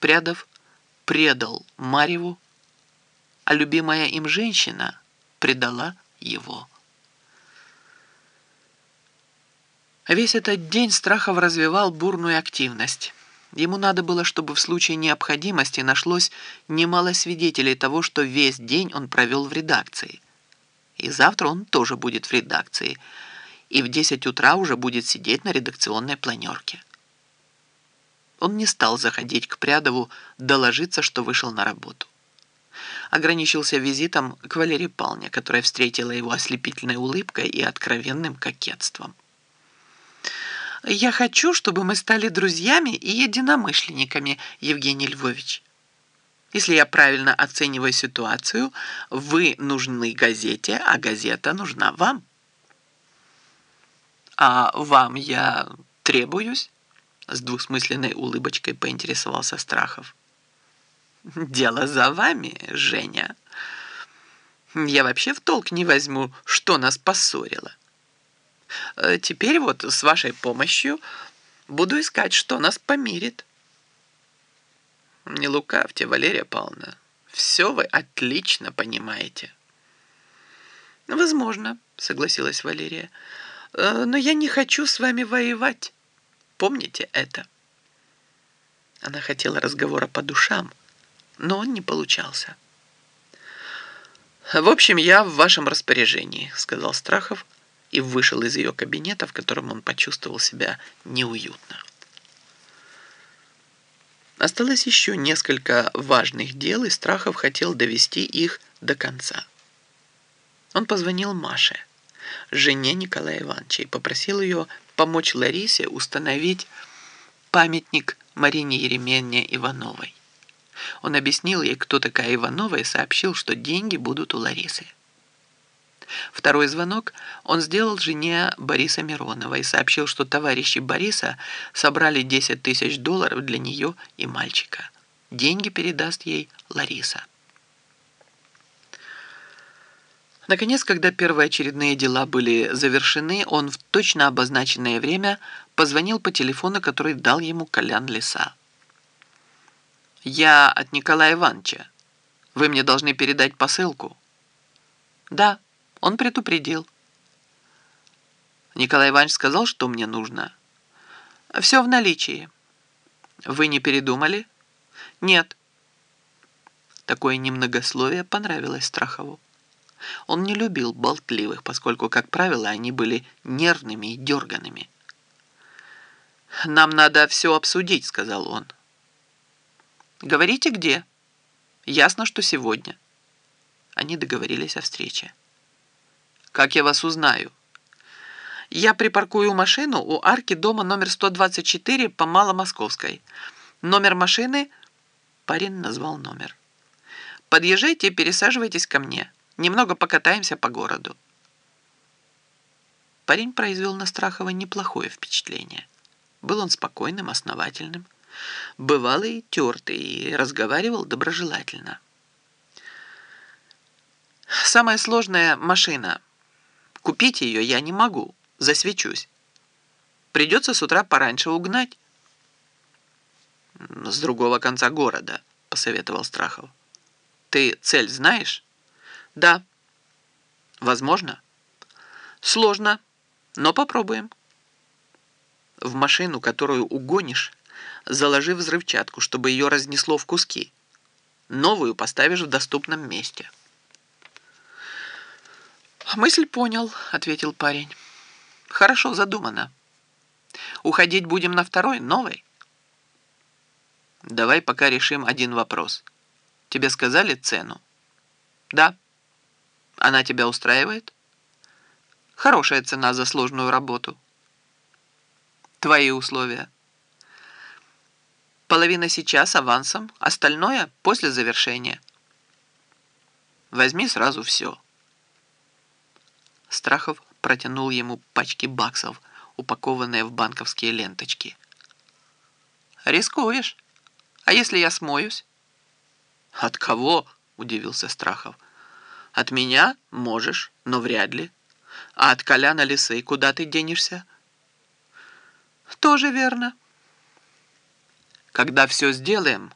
Прядов предал Марьеву, а любимая им женщина предала его. Весь этот день Страхов развивал бурную активность. Ему надо было, чтобы в случае необходимости нашлось немало свидетелей того, что весь день он провел в редакции. И завтра он тоже будет в редакции. И в 10 утра уже будет сидеть на редакционной планерке. Он не стал заходить к Прядову доложиться, что вышел на работу. Ограничился визитом к Валерии Павловне, которая встретила его ослепительной улыбкой и откровенным кокетством. «Я хочу, чтобы мы стали друзьями и единомышленниками, Евгений Львович. Если я правильно оцениваю ситуацию, вы нужны газете, а газета нужна вам». «А вам я требуюсь?» С двусмысленной улыбочкой поинтересовался Страхов. «Дело за вами, Женя. Я вообще в толк не возьму, что нас поссорило. Э, теперь вот с вашей помощью буду искать, что нас помирит». «Не лукавьте, Валерия Павловна. Все вы отлично понимаете». «Возможно», — согласилась Валерия. «Э, «Но я не хочу с вами воевать». Помните это?» Она хотела разговора по душам, но он не получался. «В общем, я в вашем распоряжении», — сказал Страхов и вышел из ее кабинета, в котором он почувствовал себя неуютно. Осталось еще несколько важных дел, и Страхов хотел довести их до конца. Он позвонил Маше, жене Николая Ивановича, и попросил ее помочь Ларисе установить памятник Марине Еременне Ивановой. Он объяснил ей, кто такая Иванова, и сообщил, что деньги будут у Ларисы. Второй звонок он сделал жене Бориса Миронова и сообщил, что товарищи Бориса собрали 10 тысяч долларов для нее и мальчика. Деньги передаст ей Лариса. Наконец, когда первоочередные дела были завершены, он в точно обозначенное время позвонил по телефону, который дал ему Колян Лиса. «Я от Николая Ивановича. Вы мне должны передать посылку». «Да, он предупредил». Николай Иванович сказал, что мне нужно. «Все в наличии». «Вы не передумали?» «Нет». Такое немногословие понравилось Страхову. Он не любил болтливых, поскольку, как правило, они были нервными и дерганными. «Нам надо все обсудить», — сказал он. «Говорите, где?» «Ясно, что сегодня». Они договорились о встрече. «Как я вас узнаю?» «Я припаркую машину у арки дома номер 124 по Маломосковской. Номер машины...» Парень назвал номер. «Подъезжайте и пересаживайтесь ко мне». Немного покатаемся по городу». Парень произвел на Страхова неплохое впечатление. Был он спокойным, основательным, бывалый тертый, и разговаривал доброжелательно. «Самая сложная машина. Купить ее я не могу, засвечусь. Придется с утра пораньше угнать». «С другого конца города», — посоветовал Страхов. «Ты цель знаешь?» Да. Возможно? Сложно, но попробуем. В машину, которую угонишь, заложи взрывчатку, чтобы ее разнесло в куски. Новую поставишь в доступном месте. «Мысль понял», — ответил парень. «Хорошо задумано. Уходить будем на второй, новый?» «Давай пока решим один вопрос. Тебе сказали цену?» «Да». Она тебя устраивает? Хорошая цена за сложную работу. Твои условия. Половина сейчас авансом, остальное после завершения. Возьми сразу все. Страхов протянул ему пачки баксов, упакованные в банковские ленточки. «Рискуешь? А если я смоюсь?» «От кого?» – удивился Страхов. От меня можешь, но вряд ли. А от Коляна Лисы куда ты денешься? Тоже верно. Когда все сделаем,